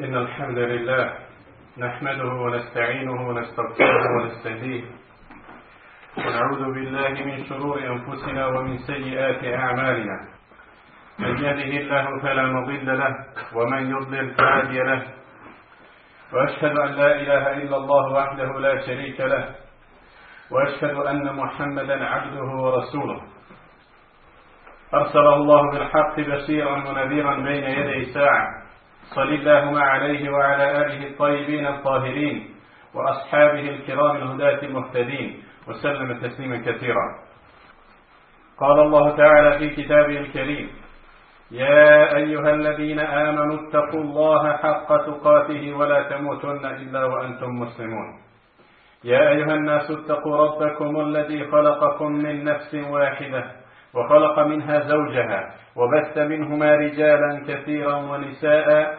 إن الحمد لله نحمده ونستعينه ونستغفره ونستهديه. ونعوذ بالله من شرور أنفسنا ومن سيئات أعمالنا. من يهده الله فلا مضل له ومن يضلل فلا له. وأشهد أن لا إله إلا الله وحده لا شريك له. وأشهد أن محمدا عبده ورسوله. أرسله الله بالحق بشيرا ونذيرا بين يدي الساعة صل اللهم عليه وعلى آله الطيبين الطاهرين وأصحابه الكرام الهداة المهتدين وسلم تسليما كثيرا. قال الله تعالى في كتابه الكريم يا أيها الذين آمنوا اتقوا الله حق تقاته ولا تموتن إلا وأنتم مسلمون. يا أيها الناس اتقوا ربكم الذي خلقكم من نفس واحدة وخلق منها زوجها وبث منهما رجالا كثيرا ونساء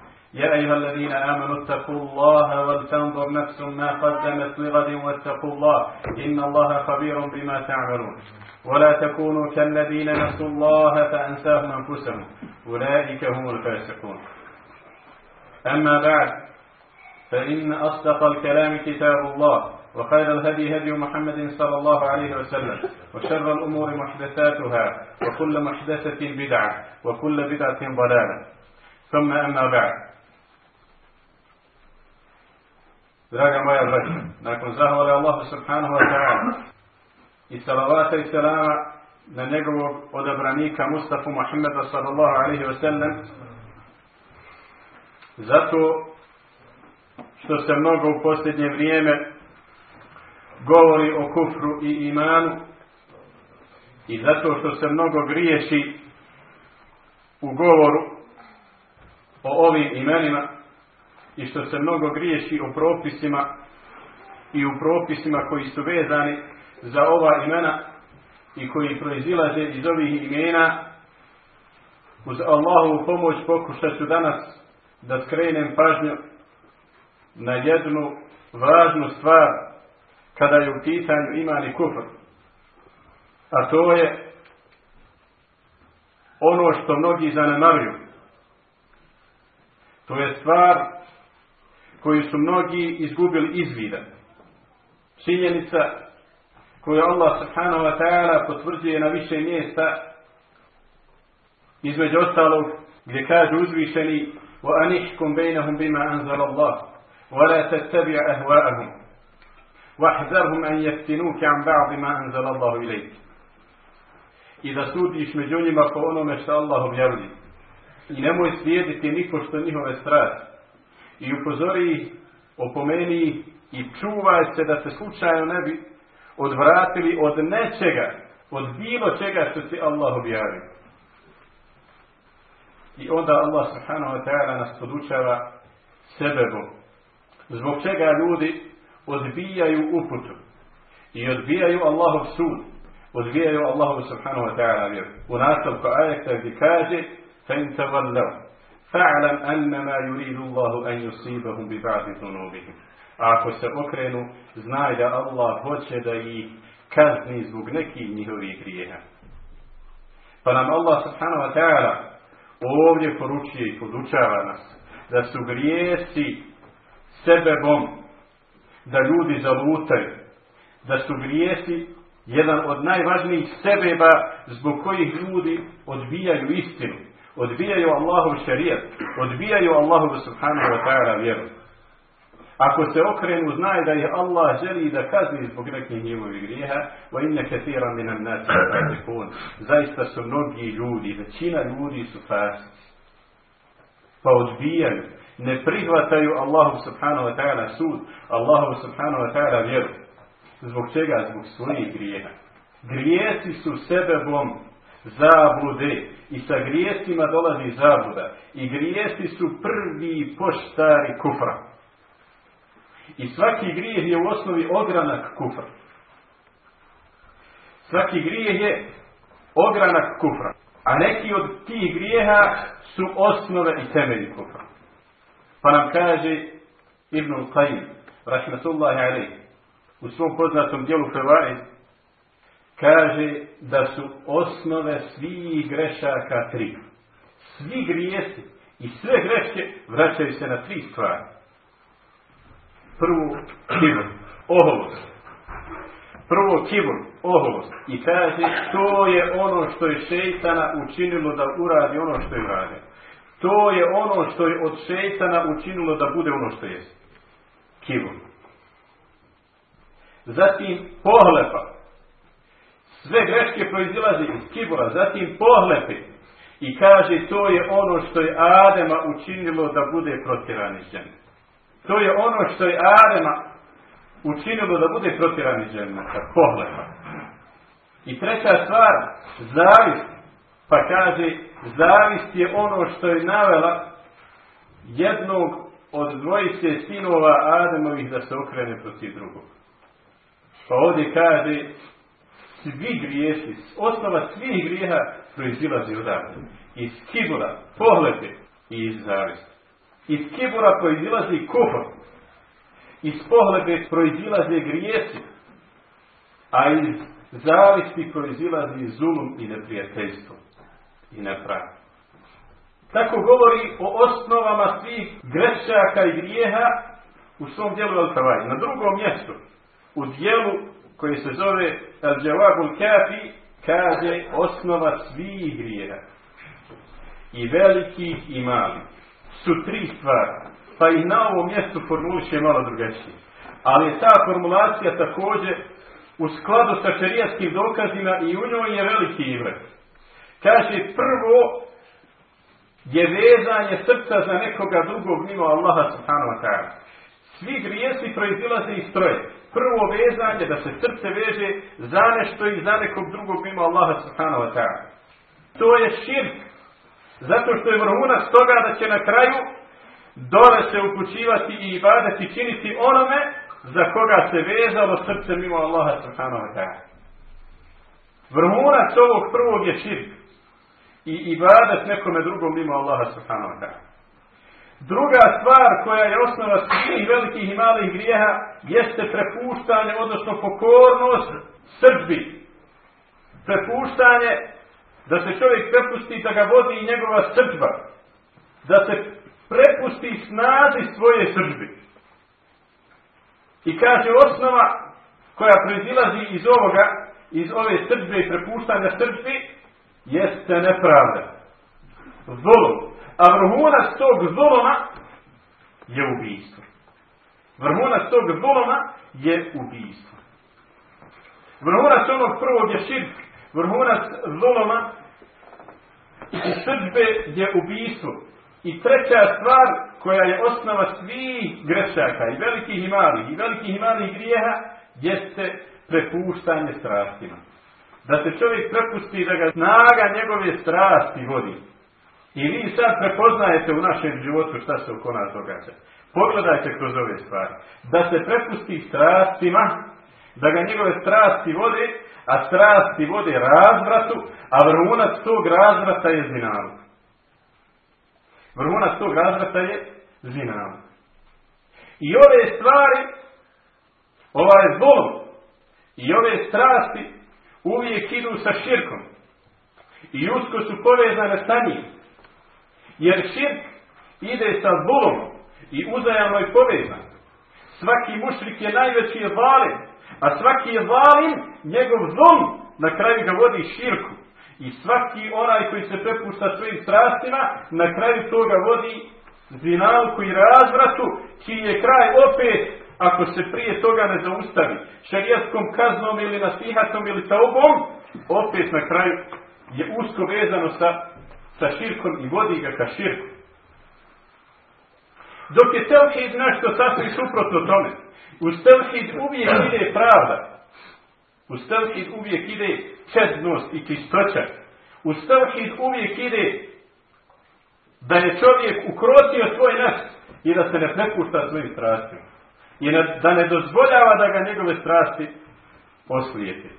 يا أيها الذين آمنوا اتقوا الله ولتنظر نفس ما قدمت لغد واتقوا الله إن الله خبير بما تعملون. ولا تكونوا كالذين نسوا الله فأنساهم أنفسهم. أولئك هم الفاسقون. أما بعد فإن أصدق الكلام كتاب الله وخير الهدي هدي محمد صلى الله عليه وسلم وشر الأمور محدثاتها وكل محدثة بدعة وكل بدعة ضلالة. ثم أما بعد Draga moja braća, nakon zahvale Allahu subhanahu wa ta'ala i salavata i salama na njegovog odabranika Mustafa Muhammeda sallallahu alaihi wa sallam, zato što se mnogo u posljednje vrijeme govori o kufru i imanu i zato što se mnogo griješi u govoru o ovim imenima i što se mnogo griješi o propisima i u propisima koji su vezani za ova imena i koji proizilaze iz ovih imena uz Allahovu pomoć pokušat ću danas da skrenem pažnju na jednu važnu stvar kada je u pitanju iman i kufr. A to je ono što mnogi zanemaruju. To je stvar koju su mnogi izgubili izvida. Činjenica koju Allah subhanahu wa ta'ala potvrđuje na više mjesta između ostalog gdje kaže uzvišeni وَأَنِحْكُمْ بَيْنَهُمْ بِمَا أَنزَلَ اللَّهُ ولا تتبع أهواءهم واحذرهم أن يفتنوك عن بعض ما أنزل الله إليك إذا sudiš među njima po onome što Allah objavlji. I nemoj slijediti niko što njihove strasti. I upozori ih, opomeni i čuvaj se da se slučajno ne bi odvratili od nečega, od bilo čega što ti Allah objavio. I onda Allah subhanahu wa ta'ala nas podučava sebebom zbog čega ljudi odbijaju uputu i odbijaju Allahov sud, odbijaju Allahov subhanahu wa ta'ala vjeru. U nastavku ajeta gdje kaže فَإِنْ تَوَلَّوْا fa'lam annama yuridu Allahu an yusibahum bi ba'di dhunubihim. Ako se okrenu, znaj da Allah hoće da ih kazni zbog nekih njihovih grijeha. Pa nam Allah subhanahu wa ta'ala ovdje poručuje i podučava nas da su grijesi sebebom da ljudi zalutaju, da su grijesi jedan od najvažnijih sebeba zbog kojih ljudi odbijaju istinu odbijaju Allahov šarijat, odbijaju Allahov subhanahu wa ta'ala vjeru. Ako se okrenu, znaj da je Allah želi da kazni zbog nekih njihovih grijeha, wa inne kathiran minan nasi Zaista su mnogi ljudi, većina ljudi su fasici. Pa odbijaju ne prihvataju Allahu subhanahu wa ta'ala sud, Allahu subhanahu wa ta'ala vjeru. Zbog čega? Zbog svojih grijeha. Grijesi su sebebom zablude i sa grijesima dolazi zabluda. I grijesi su prvi poštari kufra. I svaki grijeh je u osnovi ogranak kufra. Svaki grijeh je ogranak kufra. A neki od tih grijeha su osnove i temelji kufra. Pa nam kaže Ibn Qayyim, rahmatullahi alaih, u svom poznatom dijelu Fevaid, kaže da su osnove svih grešaka tri. Svi grijesi i sve greške vraćaju se na tri stvari. Prvo, kibur, oholost. Prvo kibur, oholost. I kaže, to je ono što je šeitana učinilo da uradi ono što je uradio. To je ono što je od šeitana učinilo da bude ono što je. Kibur. Zatim pohlepa. Sve greške proizilaze iz kibura. Zatim pohlepe. I kaže to je ono što je Adema učinilo da bude protjeran iz To je ono što je Adema učinilo da bude protjeran iz Pohlepa. I treća stvar, zavist. Pa kaže, zavist je ono što je navela jednog od dvojice sinova Ademovih da se okrene protiv drugog. Pa ovdje kaže, svi grijesi, osnova svih grijeha proizilazi odavde. Iz kibura, pohlepe i iz zavisti. Iz kibura proizilazi kufr. Iz pohlepe proizilaze grijesi. A iz zavisti proizilazi zulum i neprijateljstvo. I nepravda. Tako govori o osnovama svih grešaka i grijeha u svom dijelu al Na drugom mjestu, u dijelu koji se zove Al-Jawabul Kafi, kaže osnova svih grijeha. I velikih i malih. Su tri stvari. Pa ih na ovom mjestu formuliše malo drugačije. Ali ta formulacija također u skladu sa šerijatskim dokazima i u njoj je veliki ivret. Kaže prvo je vezanje srca za nekoga drugog mimo Allaha subhanahu wa ta'ala. Svi grijesi proizilaze iz troje prvo vezanje, da se srce veže za nešto i za nekog drugog mimo Allaha subhanahu wa ta'ala. To je širk. Zato što je vrhunac toga da će na kraju dole se upućivati i ibadati činiti onome za koga se vezalo srce mimo Allaha subhanahu wa ta'ala. Vrhunac ovog prvog je širk. I ibadat nekome drugom mimo Allaha subhanahu wa ta'ala. Druga stvar koja je osnova svih velikih i malih grijeha jeste prepuštanje, odnosno pokornost srđbi. Prepuštanje da se čovjek prepusti da ga vodi i njegova srđba. Da se prepusti snazi svoje srđbi. I kaže osnova koja proizilazi iz ovoga, iz ove srđbe i prepuštanja srđbi, jeste nepravda. Zulum. A vrhunac tog zuloma je ubijstvo. Vrhunac tog zuloma je ubijstvo. Vrhunac onog prvog je širk. Vrhunac zuloma i srđbe je ubijstvo. I treća stvar koja je osnova svih grešaka i velikih i malih i velikih i malih grijeha jeste prepuštanje strastima. Da se čovjek prepusti da ga snaga njegove strasti vodi. I vi sad prepoznajete u našem životu šta se oko nas događa. Pogledajte kroz ove stvari. Da se prepusti strastima, da ga njegove strasti vode, a strasti vode razvratu, a vrhunac tog razvrata je zinalog. Vrhunac tog razvrata je zinalog. I ove stvari, ovaj zlom, i ove strasti uvijek idu sa širkom. I usko su povezane sa njim. Jer širk ide sa zulom i uzajamno je povezan. Svaki mušrik je najveći je valim, a svaki je valim, njegov zlom na kraju ga vodi širku. I svaki onaj koji se prepušta svojim strastima, na kraju toga vodi zinalku i razvratu, čiji je kraj opet, ako se prije toga ne zaustavi, šarijatskom kaznom ili nasihatom ili taubom, opet na kraju je usko vezano sa sa širkom i vodi ga ka širku. Dok je telhid nešto sasvim suprotno tome. U telhid uvijek ide pravda. U telhid uvijek ide čednost i čistoća. U telhid uvijek ide da je čovjek ukrotio svoj nas i da se ne prepušta svojim strastima. I da ne dozvoljava da ga njegove strasti oslijete.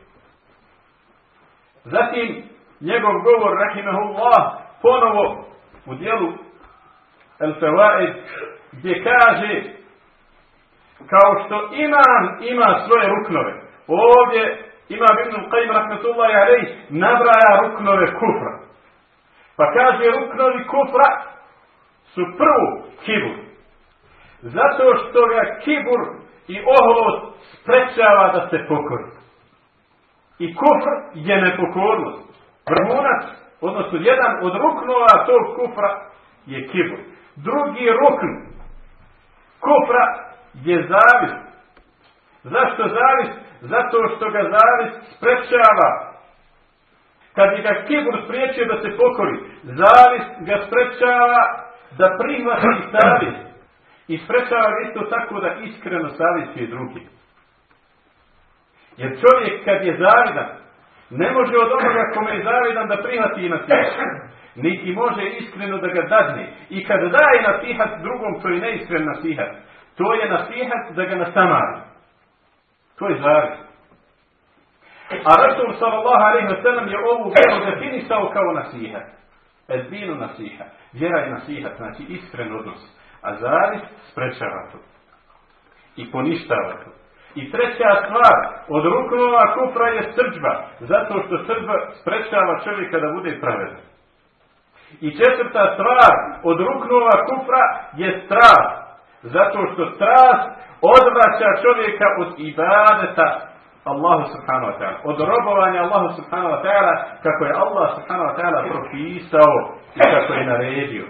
Zatim, njegov govor, rahimahullah, ponovo u dijelu El Fawaid, gdje kaže, kao što imam ima svoje ruknove, ovdje ima Ibn Qayyim rahmetullahi alejhi nabraja ruknove kufra. Pa kaže ruknovi kufra su prvo kibur. Zato što ga kibur i oholost sprečava da se pokori. I kufr je nepokornost. Vrhunac, odnosno jedan od ruknova tog kufra je kibur. Drugi rukn kufra je zavis. Zašto zavis? Zato što ga zavis sprečava. Kad je ga kibur spriječio da se pokori, zavis ga sprečava da prihvati savjest. I sprečava isto tako da iskreno savjetuje drugi. Jer čovjek kad je zavidan, ne može od onoga kome je zavidan da prihvati i nasihat. Niti može iskreno da ga dadne. I kad daje nasihat drugom koji je neiskren nasihat, to je nasihat da ga nasamari. To je zavis. A Rasul sallallahu alaihi wa sallam je ovu vjeru definisao kao nasihat. Edbinu nasihat. Vjera je nasihat, znači iskren odnos. A zavis sprečava to. I poništava to. I treća stvar, od ruknova kufra je srđba, zato što srđba sprečava čovjeka da bude pravedan. I četvrta stvar, od ruknova kufra je strast, zato što strast odvraća čovjeka od ibadeta Allahu subhanahu wa ta'ala. Od robovanja Allahu subhanahu wa ta'ala kako je Allah subhanahu wa ta'ala propisao i kako je naredio.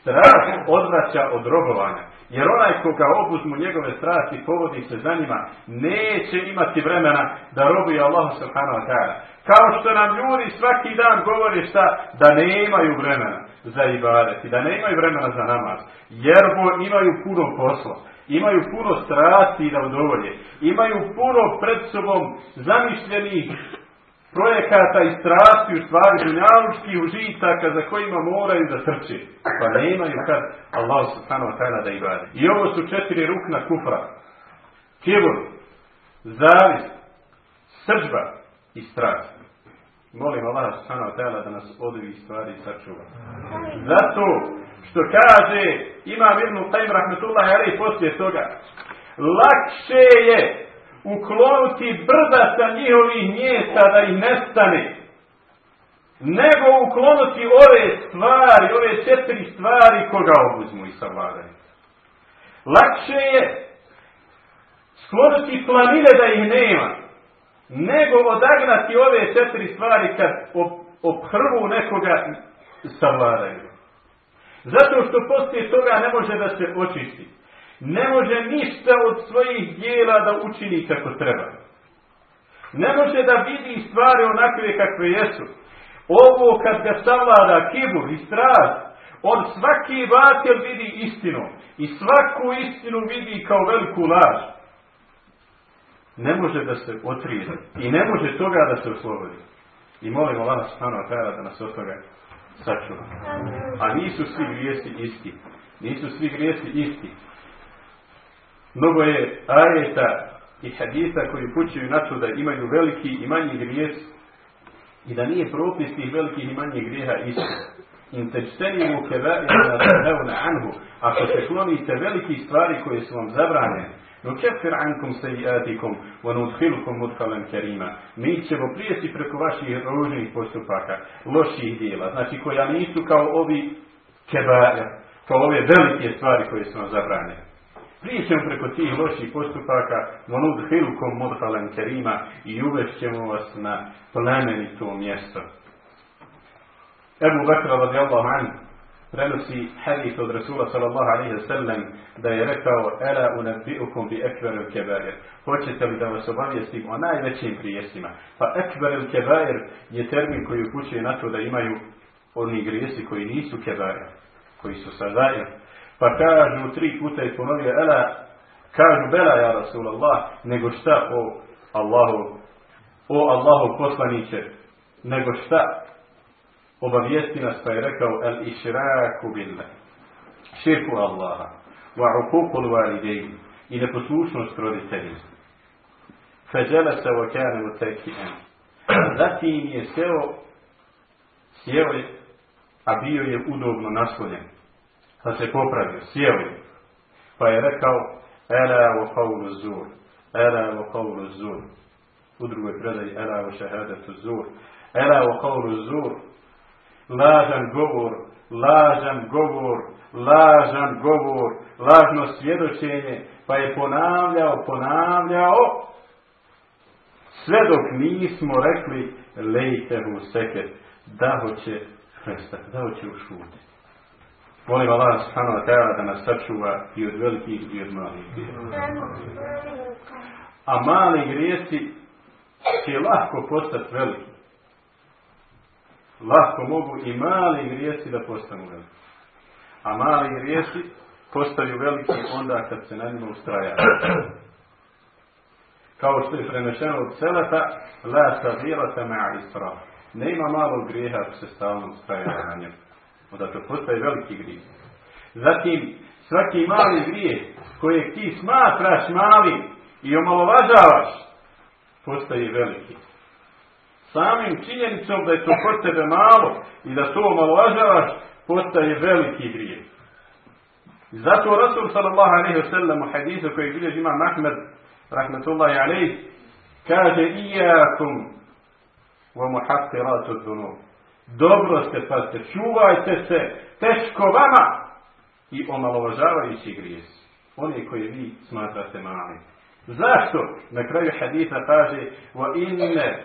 Strast odvraća od robovanja. Jer onaj koga obuzmu njegove strasti povodi se za njima, neće imati vremena da robuje Allah subhanahu wa ta'ala. Kao što nam ljudi svaki dan govori šta, da ne imaju vremena za ibadet i da ne imaju vremena za namaz. Jer imaju puno posla, imaju puno strasti da udovolje, imaju puno pred sobom zamišljenih projekata i strasti u stvari dunjalučkih užitaka za kojima moraju da trče. Pa ne imaju kad Allah subhanahu wa ta'ala da ibade. I ovo su četiri rukna kufra. Kibur, zavis, srđba i strast. Molim Allah subhanahu ta'ala da nas od ovih stvari sačuva. Zato što kaže Imam Ibn Qayyim rahmetullahi alaihi poslije toga lakše je uklonuti brda sa njihovih mjesta da ih nestane, nego uklonuti ove stvari, ove četiri stvari koga obuzmu i savladaju. Lakše je sklonuti planine da ih nema, nego odagnati ove četiri stvari kad obhrvu nekoga savladaju. Zato što poslije toga ne može da se očisti ne može ništa od svojih dijela da učini kako treba. Ne može da vidi stvari onakve kakve jesu. Ovo kad ga savlada kibur i strast, on svaki vatel vidi istinu i svaku istinu vidi kao veliku laž. Ne može da se otrije i ne može toga da se oslobodi. I molimo Allah subhanahu wa da nas od toga sačuva. A nisu svi grijesi isti. Nisu svi grijesi isti. Mnogo je ajeta i hadisa koji pućuju na to da imaju veliki i manji grijes i da nije propis tih velikih i manjih grijeha isto. In teđtenimu kevaina anhu. Ako se klonite veliki stvari koje su vam zabranjene, no kefir ankum sejiatikum, wa nudhilukum mudhalan kerima. Mi ćemo prijeti preko vaših ružnih postupaka, loših dijela, znači koja nisu kao ovi kebaja, kao ove velike stvari koje su vam zabranjene. Prijećemo preko tih loših postupaka, monud hilkom mudhalen kerima i uvešćemo vas na plemenito mjesto. Ebu Bakr radijallahu anhu prenosi hadith od Rasula sallallahu alaihi wa sallam da je rekao Ela unabbi'ukum bi ekberu kebair. Hoćete li da vas obavijestim o najvećim prijesima? Pa ekberu kebair je termin koji upućuje na to da imaju oni grijesi koji nisu kebair, koji su sadair. Pa kažu tri puta i ponovio, ela, kažu bela ja Rasulallah, nego šta o Allahu, o Allahu poslaniće, nego šta obavijesti nas pa je rekao el išraku billah, širku Allaha, wa ukukul validejni i neposlušnost roditeljima. Feđele se o kjane u tekijem. Zatim je seo Sjeo je, a bio je udobno naslonjen. Pa se popravio, sjeo je. Pa je rekao, Ela u qavlu zur, Ela u qavlu zur. U drugoj predaji, Ela u šehadetu zur. Ela u qavlu zur. Lažan govor, lažan govor, lažan govor, lažno svjedočenje, pa je ponavljao, ponavljao, sve dok nismo rekli lejtehu seket, da hoće prestati, da hoće ušuti. Molim Allah subhanahu wa ta'ala da nas sačuva i od velikih i od malih A mali grijesi će lahko postati veliki. Lahko mogu i mali grijesi da postanu veliki. A mali grijesi postaju veliki onda kad se na njima ustraja. Kao što je prenešeno od selata, la savirata ma isra. Nema malog grijeha ako se stalno ustraja na njemu. Onda to postaje veliki grijeh. Zatim, svaki mali grijeh kojeg ti smatraš malim i omalovažavaš, postaje veliki. Samim činjenicom da je to kod tebe malo i da to omalovažavaš, postaje veliki grijeh. Zato Rasul sallallahu alaihi wa sallam u hadisu koji bilježi imam Ahmed rahmetullahi alaihi kaže iyakum wa muhaqqiratu dhunub. Dobro ste pazite, čuvajte se teško vama i omalovažavajući grijesi. Oni koji vi smatrate mali. Zašto? Na kraju hadisa kaže wa inne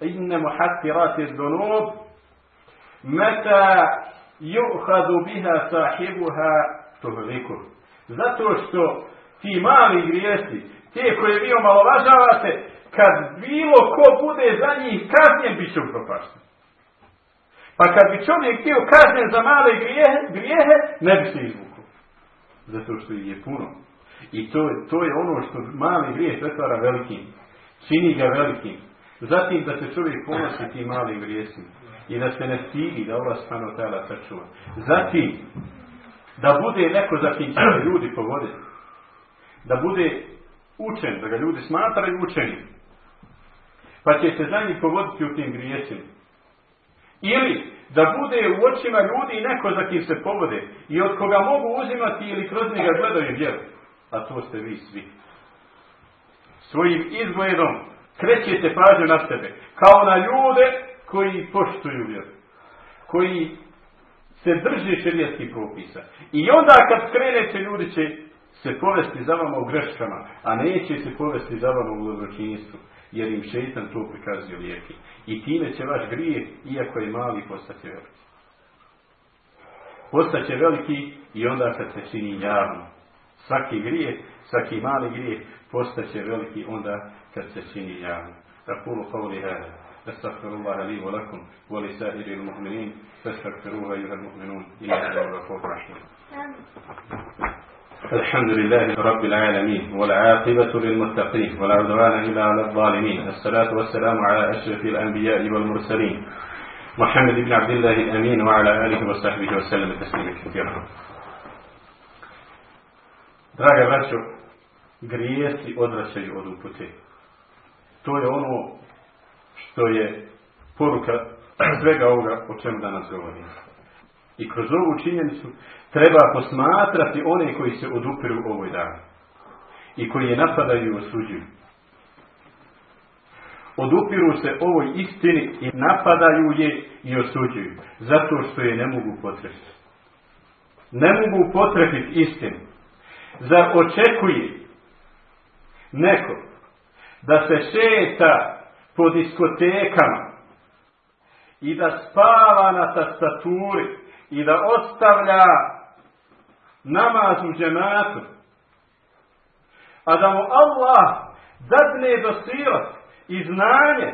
inne muhaqqirati dhunub meta yu'hadu biha sahibuha tuhliku. Zato što ti mali grijesi, te koje vi omalovažavate, kad bilo ko bude za njih kaznjen, bit će upropašten. Pa kad bi čovjek htio kaznjen za male grijehe, grijehe ne bi se izvukao. Zato što ih je puno. I to, to je ono što mali grijeh pretvara velikim. Čini ga velikim. Zatim da se čovjek ponosi tim malim grijesima i da se ne stidi da Allah stano tela sačuva. Zatim, da bude neko za kim će ljudi povoditi. Da bude učen, da ga ljudi smatraju učenim. Pa će se za njih povoditi u tim grijesima. Ili da bude u očima ljudi neko za kim se povode i od koga mogu uzimati ili kroz njega gledaju vjeru. A to ste vi svi. Svojim izgledom krećete pažnju na sebe. Kao na ljude koji poštuju vjeru, koji se drži šerijetskih propisa. I onda kad skrenete, ljudi će se povesti za vama u greškama, a neće se povesti za vama u dobročinstvu, jer im šeitan to prikazuje lijepi. I time će vaš grijeh, iako je mali, postati veliki. Postaće veliki i onda kad se čini javno. Svaki grijeh, svaki mali grijeh postaće veliki onda kad se čini javno. Rakulu qavli hada. Astaghfirullah li wa lakum wa li sa'iril mu'minin. Fastaghfiruha yuhal mu'minun. Ila Allah wa rahim. الحمد لله رب العالمين والعاقبة للمتقين ولا عدوان إلا على الظالمين الصلاة والسلام على أشرف الأنبياء والمرسلين محمد بن عبد الله الأمين وعلى آله وصحبه وسلم تسليما كثيرا Draga braćo, grijesi odvraćaju od upute. To je ono što je poruka svega ovoga o čemu danas govorimo. I kroz ovu činjenicu treba posmatrati one koji se odupiru ovoj dan. I koji je napadaju i osuđuju. Odupiru se ovoj istini i napadaju je i osuđuju. Zato što je ne mogu potrefiti. Ne mogu potrefiti istinu. Zar očekuje neko da se šeta po diskotekama i da spava na tastaturi i da ostavlja namaz u džematu, a da mu Allah dadne dosilat i znanje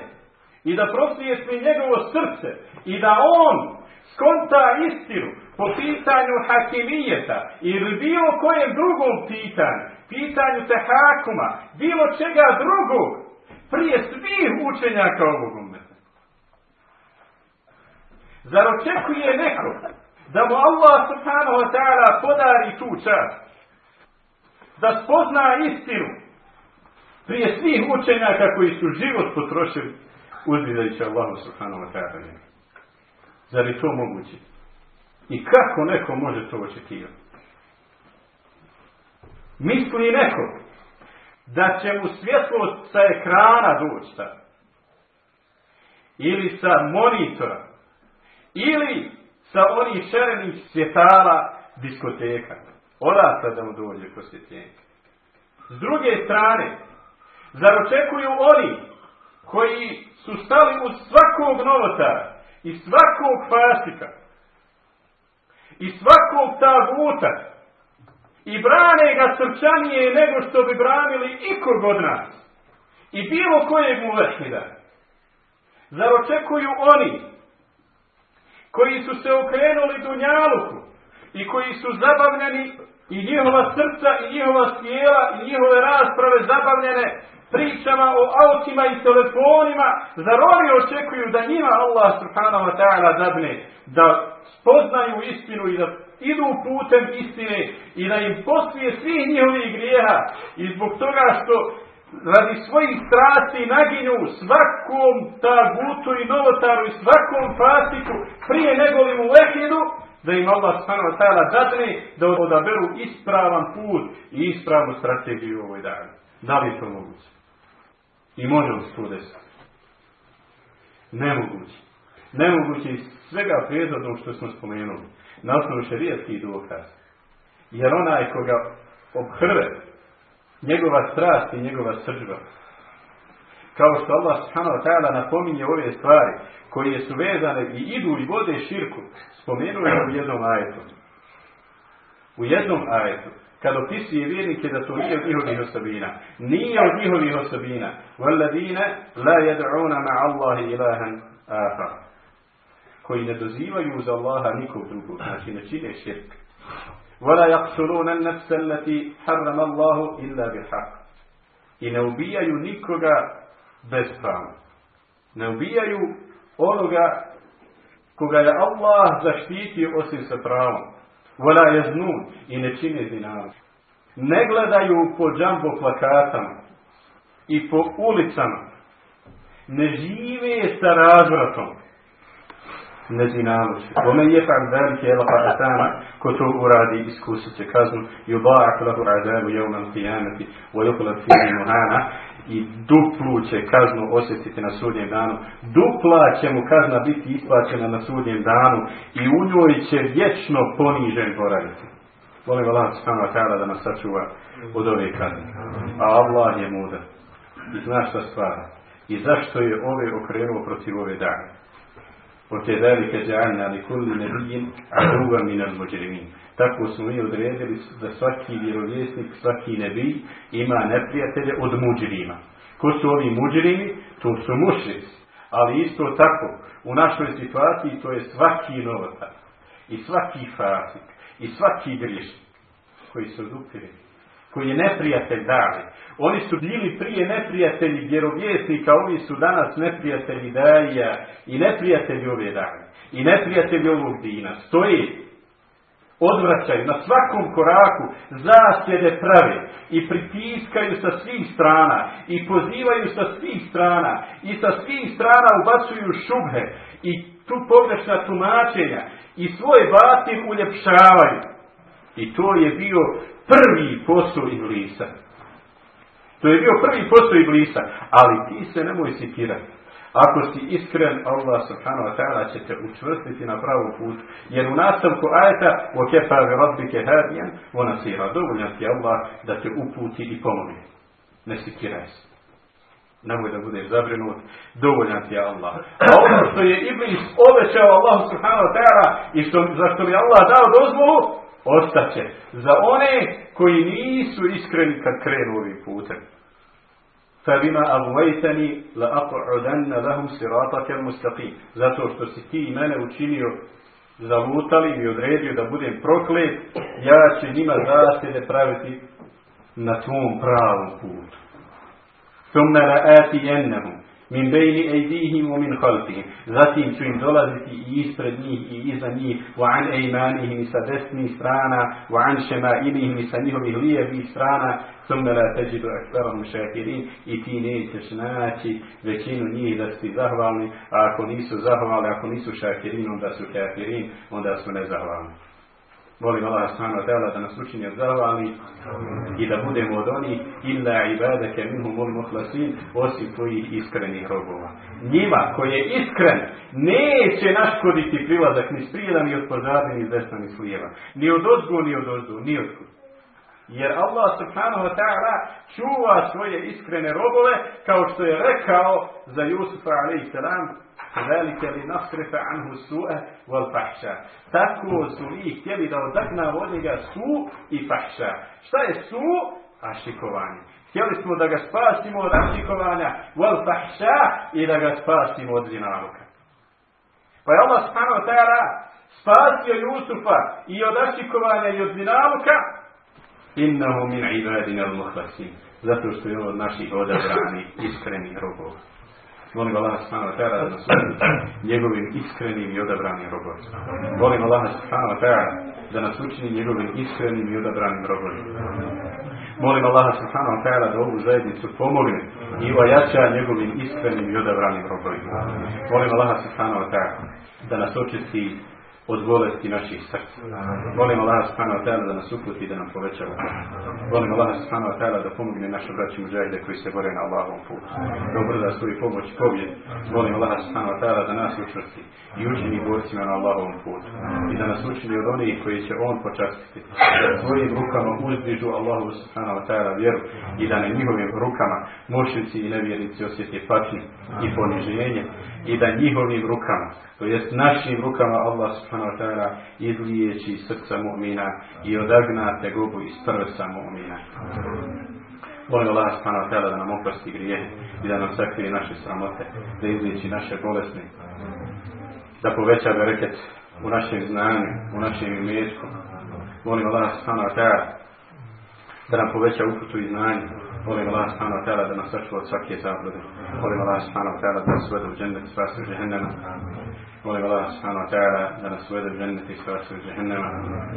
i da prosvijetli njegovo srce i da on skonta istinu po pitanju hakimijeta ili bilo kojem drugom pitanju, pitanju tehakuma, bilo čega drugog, prije svih učenjaka ovog umeta. Zar očekuje neko da mu Allah subhanahu wa ta'ala podari tu čast? Da spozna istinu prije svih učenjaka koji su život potrošili uzvidajući Allahu subhanahu wa ta'ala. Zar je to moguće? I kako neko može to očekivati? Misli neko da će mu svjetlo sa ekrana doći Ili sa monitora. Ili sa onih šerenih svjetala diskoteka. Odatle da mu dođe posjetljenje. S druge strane, zar očekuju oni koji su stali uz svakog novotara i svakog fasika i svakog taguta i brane ga srčanije nego što bi branili ikog od nas i bilo kojeg mu vehida. Zar očekuju oni koji su se okrenuli Dunjaluku i koji su zabavljeni i njihova srca i njihova sjela i njihove rasprave zabavljene pričama o autima i telefonima, zar oni očekuju da njima Allah subhanahu wa ta'ala dadne da spoznaju istinu i da idu putem istine i da im poslije svih njihovih grijeha i zbog toga što radi svojih strasti naginju svakom tagutu i novotaru i svakom fasiku prije nego li mu da im Allah subhanahu wa dadne da odaberu ispravan put i ispravnu strategiju u ovoj dani. Da li je to moguće? I može li to desiti? Nemoguće. Nemoguće iz svega prijedodnog što smo spomenuli. Na osnovu šarijetskih dokaz. Jer onaj koga obhrve, njegova strast i njegova sržba, kao što Allah subhanahu wa ta'ala napominje ove stvari koje su vezane i idu i vode širku, spomenuje u jednom ajetu. U jednom ajetu, kad opisuje vjernike da to nije od njihovih osobina. Nije od njihovih osobina. وَالَّذِينَ لَا يَدْعُونَ مَعَ اللَّهِ إِلَهًا آخَرَ Koji ne dozivaju uz Allaha nikog drugog. Znači ne čine širk. وَلَا يَقْتُلُونَ النَّفْسَ الَّتِي حَرَّمَ اللَّهُ إِلَّا بِحَقٍ I ne ubijaju nikoga bespravno. Ne ubijaju onoga koga je Allah zaštitio osim sa pravom. Vola je znun i ne čine zinalu. Ne gledaju po džambo plakatama i po ulicama. Ne žive sa razvratom. Ne zinaluči. Ome je fak velike elaka atama ko to uradi iskusit će kaznu i uba'ak lahu adabu jevman qiyamati wa yuklad fihi muhana i duplu će kaznu osjetiti na sudnjem danu. Dupla će mu kazna biti isplaćena na sudnjem danu i u njoj će vječno ponižen boraviti. Volim Allah subhanahu wa da nas sačuva od ove kazne. A Allah je mudar. I zna šta stvara. I zašto je ove okrenuo protiv ove dane. وكذلك جعلنا لكل نبي عدوا من المجرمين tako smo mi odredili da svaki vjerovjesnik, svaki nebi ima neprijatelje od muđirima. Ko su ovi muđirimi? To su mušrici. Ali isto tako, u našoj situaciji to je svaki novotar. I svaki fasik. I svaki griješnik. Koji su odupireni. koji je neprijatelj dali. Oni su bili prije neprijatelji vjerovjesnika, ovi su danas neprijatelji daja i neprijatelji ove dane. I neprijatelji ovog dina. Stoji odvraćaju na svakom koraku, zasjede prave i pritiskaju sa svih strana i pozivaju sa svih strana i sa svih strana ubacuju šubhe i tu pogrešna tumačenja i svoj batin uljepšavaju. I to je bio prvi posao Iblisa. To je bio prvi posao Iblisa, ali ti se nemoj sikirati. Ako si iskren, Allah subhanahu wa ta'ala će te učvrstiti na pravu put. Jer u nastavku ajeta وَكَفَا بِرَبِّكَ هَدِيًا وَنَسِيرًا Dovoljan ti Allah da te uputi i pomogne. Ne sikiraj se. Nemoj da budeš zabrinut. Dovoljan ti je Allah. A ono što je Iblis obećao Allah subhanahu wa ta'ala i što, za što bi Allah dao dozvolu, ostaće. Za one koji nisu iskreni kad krenu ovim putem. فبما أغويتني لأقعدن لهم صراطك المستقيم zato što si ti mene učinio zavutali i odredio da budem proklet ja ću njima zasjede praviti na tvom pravom putu ثم لآتينهم min bejni ejdihim u min halfihim. Zatim ću im dolaziti i ispred njih i iza njih, wa an ejmanihim i sa desnih strana, wa an šemailihim i sa njihovih lijevih strana, thumme la teđidu akberahum šakirin i ti nećeš naći većinu njih da su zahvalni, a ako nisu zahvalni, ako nisu šakirin, onda su kafirin, onda su nezahvalni. Molim Allah subhanahu wa da nas učini od zahvalni i da budemo od onih illa ibadake minhum ul muhlasin osim tvojih iskrenih robova. Njima koji je iskren neće naškoditi prilazak ni sprijeda ni od pozadnje ni desna ni slijeva. Ni od ozgu ni od ni od. Jer Allah subhanahu wa ta'ala čuva svoje iskrene robove kao što je rekao za Jusufa alaihi Velike li naftrefe anhu su'a wal fahša. Tako su vi htjeli da odaknamo od njega su i fahša. Šta je su? Ašikovanje. Htjeli smo da ga spasimo od ašikovanja vel fahša i da ga spasimo od zinaluka. Pa je Allah subhanahu ta'ala spasio Jusufa i od ašikovanja i od zinaluka innahu min ibadina al-muhlasin. Zato što je on od naših odabranih, iskrenih robova. Molim Allah subhanahu wa ta'ala da nas njegovim iskrenim i odabranim robovima. Molim Allah subhanahu wa ta'ala da nas učini njegovim iskrenim i odabranim robovima. Molim Allah subhanahu wa ta'ala da ovu zajednicu pomogne i ojača njegovim iskrenim i odabranim robovima. Molim Allah subhanahu wa ta'ala da nas očisti od bolesti naših srca. Molim Allah subhanahu wa ta'ala da nas uputi da nam poveća Molim Allah subhanahu wa ta'ala da pomogne naše braći muđajde koji se bore na Allahovom putu. Da ubrza svoju pomoć i pobjed. Molim Allah subhanahu wa ta'ala da nas učvrsti i učini borcima na Allahovom putu. I da nas učini od onih koji će On počastiti. Da svojim rukama uzdižu Allahu subhanahu wa ta'ala vjeru i da na njihovim rukama mošnici i nevjernici osjeti patnju i poniženje i da njihovim rukama, to jest našim rukama Allah subhanahu wa ta'ala izliječi srca mu'mina i odagna tegobu iz prsa mu'mina. Molim Allah subhanahu wa ta'ala da nam oprosti grije i da nam sakrije naše sramote, da izliječi naše bolesne, da poveća bereket u našem znanju, u našem imetku. Molim Allah subhanahu wa ta'ala da nam poveća uputu i znanje, Molim Allah subhanahu wa ta'ala da nas sačuva od svake zablude. Molim Allah subhanahu wa ta'ala da nas uvede u džennet i spasi u džehennema. Molim Allah subhanahu wa ta'ala da nas uvede u džennet i spasi u džehennema.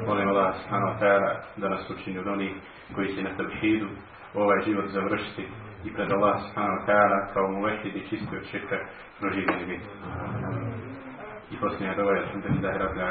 Molim Allah subhanahu wa ta'ala da nas učini od onih koji na tevhidu ovaj život završiti i pred Allah subhanahu wa ta'ala kao mu vehid i čisti proživljeni biti. I posljednja dova je alhamdulillahi rabbil